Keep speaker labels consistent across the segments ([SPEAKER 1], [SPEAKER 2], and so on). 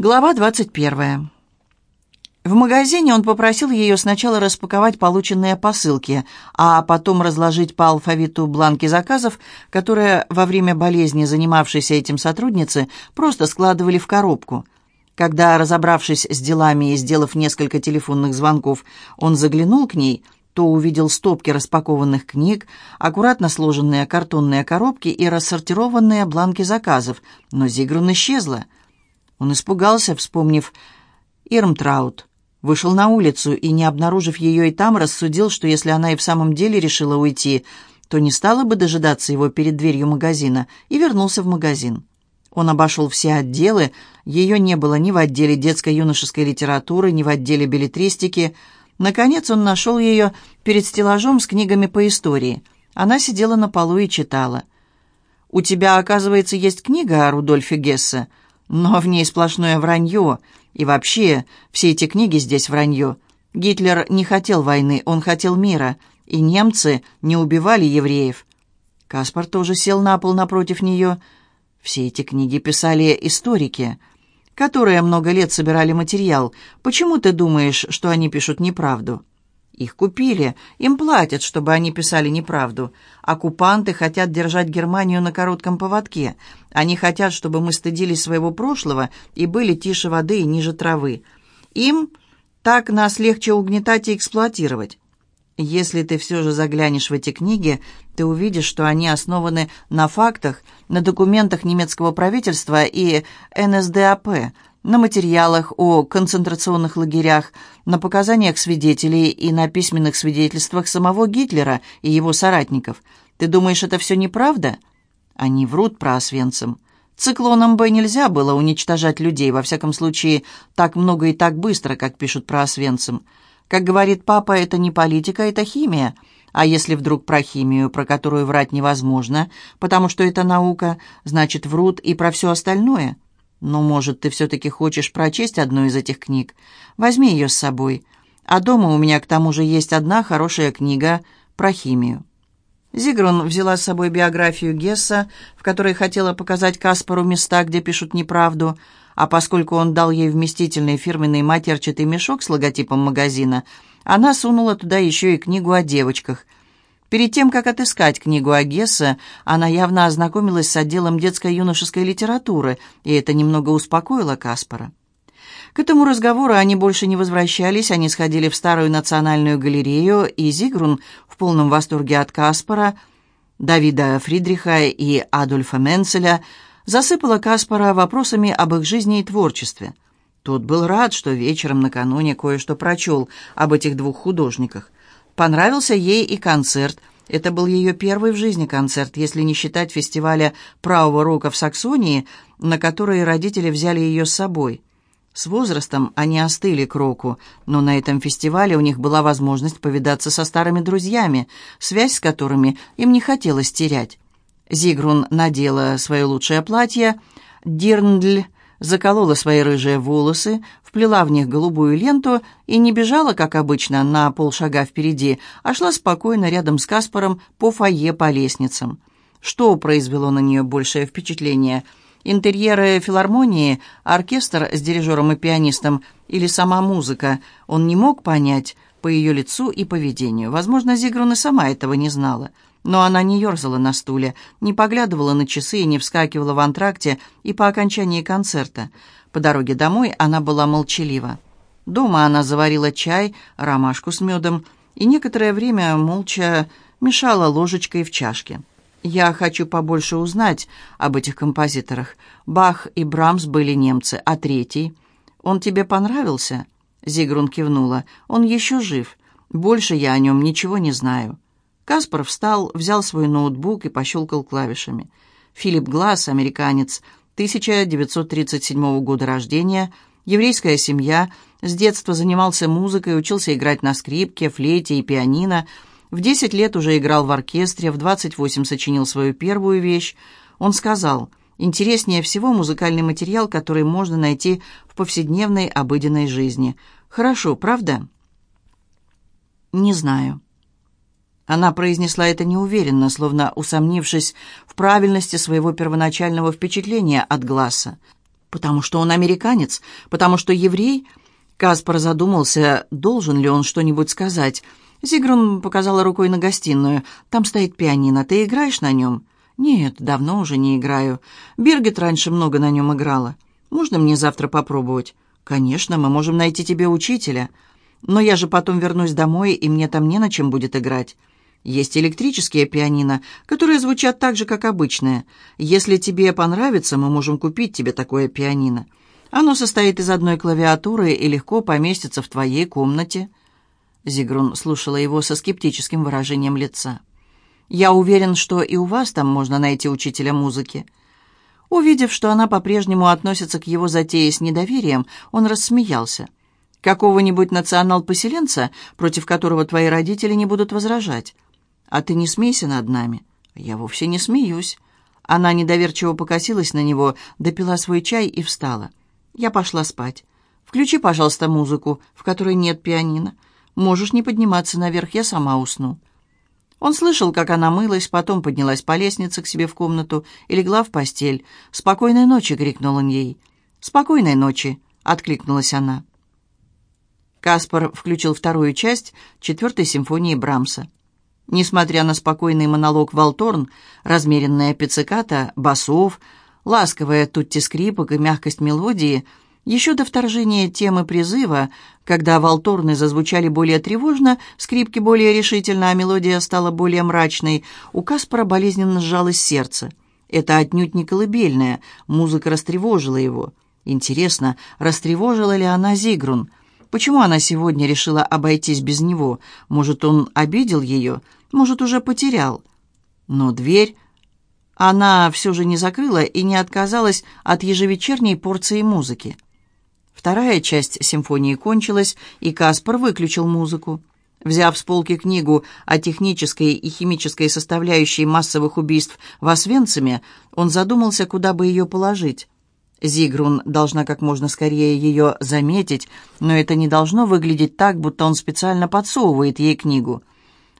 [SPEAKER 1] Глава 21. В магазине он попросил ее сначала распаковать полученные посылки, а потом разложить по алфавиту бланки заказов, которые во время болезни занимавшейся этим сотрудницы просто складывали в коробку. Когда, разобравшись с делами и сделав несколько телефонных звонков, он заглянул к ней, то увидел стопки распакованных книг, аккуратно сложенные картонные коробки и рассортированные бланки заказов, но Зигрун исчезла — он испугался, вспомнив Ирмтраут. Вышел на улицу и, не обнаружив ее и там, рассудил, что если она и в самом деле решила уйти, то не стала бы дожидаться его перед дверью магазина, и вернулся в магазин. Он обошел все отделы, ее не было ни в отделе детско-юношеской литературы, ни в отделе билетристики. Наконец он нашел ее перед стеллажом с книгами по истории. Она сидела на полу и читала. «У тебя, оказывается, есть книга о Рудольфе Гессе?» Но в ней сплошное вранье. И вообще, все эти книги здесь вранье. Гитлер не хотел войны, он хотел мира. И немцы не убивали евреев. Каспар тоже сел на пол напротив нее. Все эти книги писали историки, которые много лет собирали материал. Почему ты думаешь, что они пишут неправду?» Их купили, им платят, чтобы они писали неправду. Оккупанты хотят держать Германию на коротком поводке. Они хотят, чтобы мы стыдились своего прошлого и были тише воды и ниже травы. Им так нас легче угнетать и эксплуатировать. Если ты все же заглянешь в эти книги, ты увидишь, что они основаны на фактах, на документах немецкого правительства и НСДАП – на материалах о концентрационных лагерях, на показаниях свидетелей и на письменных свидетельствах самого Гитлера и его соратников. Ты думаешь, это все неправда? Они врут про Освенцим. Циклоном Б нельзя было уничтожать людей, во всяком случае, так много и так быстро, как пишут про Освенцим. Как говорит папа, это не политика, это химия. А если вдруг про химию, про которую врать невозможно, потому что это наука, значит, врут и про все остальное – «Ну, может, ты все-таки хочешь прочесть одну из этих книг? Возьми ее с собой. А дома у меня, к тому же, есть одна хорошая книга про химию». Зигрун взяла с собой биографию Гесса, в которой хотела показать Каспару места, где пишут неправду, а поскольку он дал ей вместительный фирменный матерчатый мешок с логотипом магазина, она сунула туда еще и книгу о девочках – Перед тем, как отыскать книгу о Гессе, она явно ознакомилась с отделом детско-юношеской литературы, и это немного успокоило Каспара. К этому разговору они больше не возвращались, они сходили в старую национальную галерею, и Зигрун, в полном восторге от Каспара, Давида Фридриха и Адольфа Менцеля, засыпала Каспара вопросами об их жизни и творчестве. Тот был рад, что вечером накануне кое-что прочел об этих двух художниках. Понравился ей и концерт. Это был ее первый в жизни концерт, если не считать фестиваля правого рока в Саксонии, на который родители взяли ее с собой. С возрастом они остыли к року, но на этом фестивале у них была возможность повидаться со старыми друзьями, связь с которыми им не хотелось терять. Зигрун надела свое лучшее платье, Дирндль заколола свои рыжие волосы, вплела в них голубую ленту и не бежала, как обычно, на полшага впереди, а шла спокойно рядом с Каспаром по фойе по лестницам. Что произвело на нее большее впечатление? Интерьеры филармонии, оркестр с дирижером и пианистом или сама музыка? Он не мог понять по ее лицу и поведению. Возможно, Зигрун и сама этого не знала. Но она не ерзала на стуле, не поглядывала на часы и не вскакивала в антракте и по окончании концерта. По дороге домой она была молчалива. Дома она заварила чай, ромашку с медом и некоторое время молча мешала ложечкой в чашке. «Я хочу побольше узнать об этих композиторах. Бах и Брамс были немцы, а третий? Он тебе понравился?» Зигрун кивнула. «Он еще жив. Больше я о нем ничего не знаю». Каспар встал, взял свой ноутбук и пощелкал клавишами. Филипп Глаз, американец, 1937 года рождения, еврейская семья, с детства занимался музыкой, учился играть на скрипке, флейте и пианино. В 10 лет уже играл в оркестре, в 28 сочинил свою первую вещь. Он сказал, интереснее всего музыкальный материал, который можно найти в повседневной обыденной жизни. Хорошо, правда? Не знаю. Она произнесла это неуверенно, словно усомнившись в правильности своего первоначального впечатления от Гласса. Потому что он американец, потому что еврей. Каспар задумался, должен ли он что-нибудь сказать. Зигрун показала рукой на гостиную. «Там стоит пианино. Ты играешь на нем?» «Нет, давно уже не играю. Биргит раньше много на нем играла. Можно мне завтра попробовать?» «Конечно, мы можем найти тебе учителя. Но я же потом вернусь домой, и мне там не на чем будет играть. Есть электрические пианино, которые звучат так же, как обычные. Если тебе понравится, мы можем купить тебе такое пианино. Оно состоит из одной клавиатуры и легко поместится в твоей комнате». Зигрун слушала его со скептическим выражением лица. «Я уверен, что и у вас там можно найти учителя музыки». Увидев, что она по-прежнему относится к его затее с недоверием, он рассмеялся. «Какого-нибудь национал-поселенца, против которого твои родители не будут возражать. А ты не смейся над нами». «Я вовсе не смеюсь». Она недоверчиво покосилась на него, допила свой чай и встала. Я пошла спать. «Включи, пожалуйста, музыку, в которой нет пианино. Можешь не подниматься наверх, я сама усну». Он слышал, как она мылась, потом поднялась по лестнице к себе в комнату и легла в постель. «Спокойной ночи!» — крикнул он ей. «Спокойной ночи!» — откликнулась она. Каспар включил вторую часть четвертой симфонии Брамса. Несмотря на спокойный монолог Валторн, размеренная пицциката, басов, ласковая тутти скрипок и мягкость мелодии — еще до вторжения темы призыва, когда валторны зазвучали более тревожно, скрипки более решительно, а мелодия стала более мрачной, у Каспара болезненно сжалось сердце. Это отнюдь не колыбельная, музыка растревожила его. Интересно, растревожила ли она Зигрун? Почему она сегодня решила обойтись без него? Может, он обидел ее? Может, уже потерял? Но дверь... Она все же не закрыла и не отказалась от ежевечерней порции музыки. Вторая часть симфонии кончилась, и Каспар выключил музыку. Взяв с полки книгу о технической и химической составляющей массовых убийств в Освенциме, он задумался, куда бы ее положить. Зигрун должна как можно скорее ее заметить, но это не должно выглядеть так, будто он специально подсовывает ей книгу.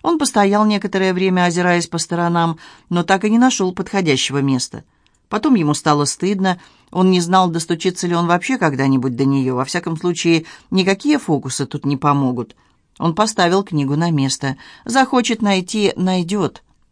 [SPEAKER 1] Он постоял некоторое время, озираясь по сторонам, но так и не нашел подходящего места. Потом ему стало стыдно, он не знал, достучится ли он вообще когда-нибудь до нее. Во всяком случае, никакие фокусы тут не помогут. Он поставил книгу на место. Захочет найти — найдет.